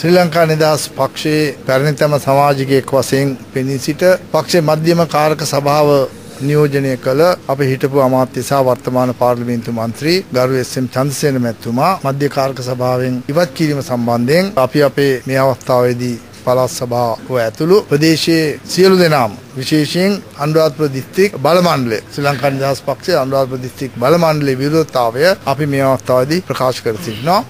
ශ්‍රී ලංකා නිදහස් පක්ෂයේ පැරණිතම සමාජිකයෙක් වශයෙන් පෙනී සිට පක්ෂයේ මධ්‍යම කාරක සභාව නියෝජනය කළ අප හිටපු අමාත්‍ය සහ වර්තමාන පාර්ලිමේන්තු මන්ත්‍රී ගරු එස්.එම්. චන්ද්‍රසේන මැතිතුමා මධ්‍ය කාරක සභාවෙන් ඉවත් කිරීම සම්බන්ධයෙන් අපි අපේ මේ අවස්ථාවේදී පළාත් සභාව ඇතුළු ප්‍රදේශයේ සියලු දෙනාම විශේෂයෙන් අනුරාධපුර දිස්ත්‍රික් බල මණ්ඩලය ශ්‍රී ලංකා නිදහස් පක්ෂයේ අනුරාධපුර දිස්ත්‍රික් බල මණ්ඩලයේ විරෝධතාවය අපි මේ අවස්ථාවේදී ප්‍රකාශ කර සිටිනවා